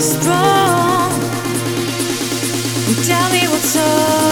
strong. Tell me what's up.